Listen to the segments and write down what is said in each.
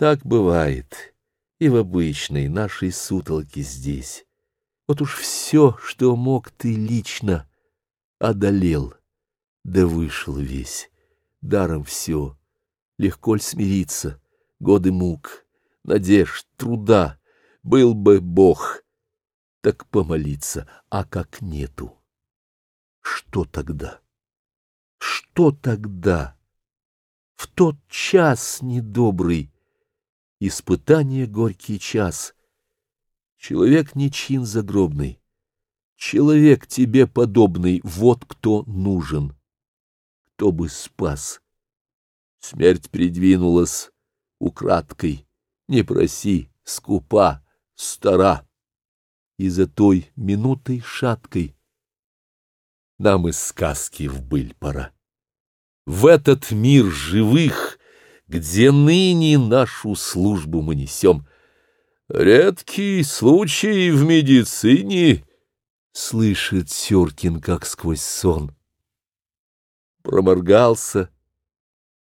Так бывает и в обычной нашей сутолке здесь. Вот уж все, что мог ты лично, одолел, да вышел весь. Даром все, легко ль смириться, годы мук, надежд, труда, был бы Бог, так помолиться, а как нету. Что тогда? Что тогда? В тот час недобрый испытание горький час. Человек не чин загробный, человек тебе подобный, вот кто нужен. Кто бы спас? Смерть придвинулась украдкой, не проси, скупа, стара. И за той минутой шаткой нам из сказки в быль пора. В этот мир живых где ныне нашу службу мы несем. «Редкий случай в медицине», — слышит Сюркин, как сквозь сон. Проморгался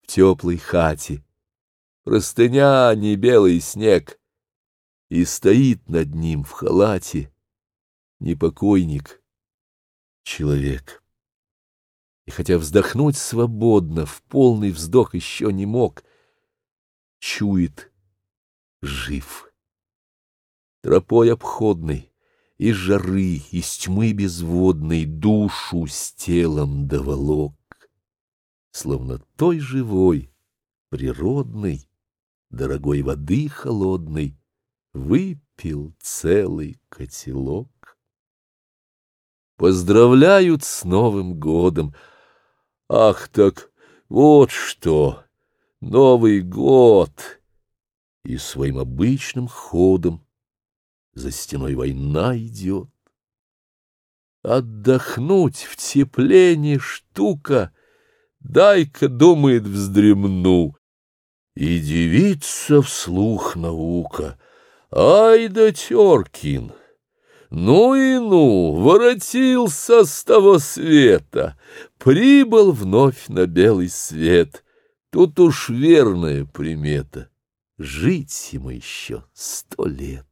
в теплой хате. Простыня, не белый снег, и стоит над ним в халате непокойник, человек. И хотя вздохнуть свободно, в полный вздох еще не мог — чует, жив. Тропой обходной, из жары, из тьмы безводной душу с телом доволок, словно той живой, природной, дорогой воды холодной, выпил целый котелок. Поздравляют с Новым годом! Ах так, вот что! Новый год! И своим обычным ходом за стеной война идет. Отдохнуть в тепле не штука, дай-ка, думает, вздремну. И девица вслух наука, ай да Теркин! Ну и ну, воротился с того света, прибыл вновь на белый свет — Тут уж верная примета. Жить ему еще сто лет.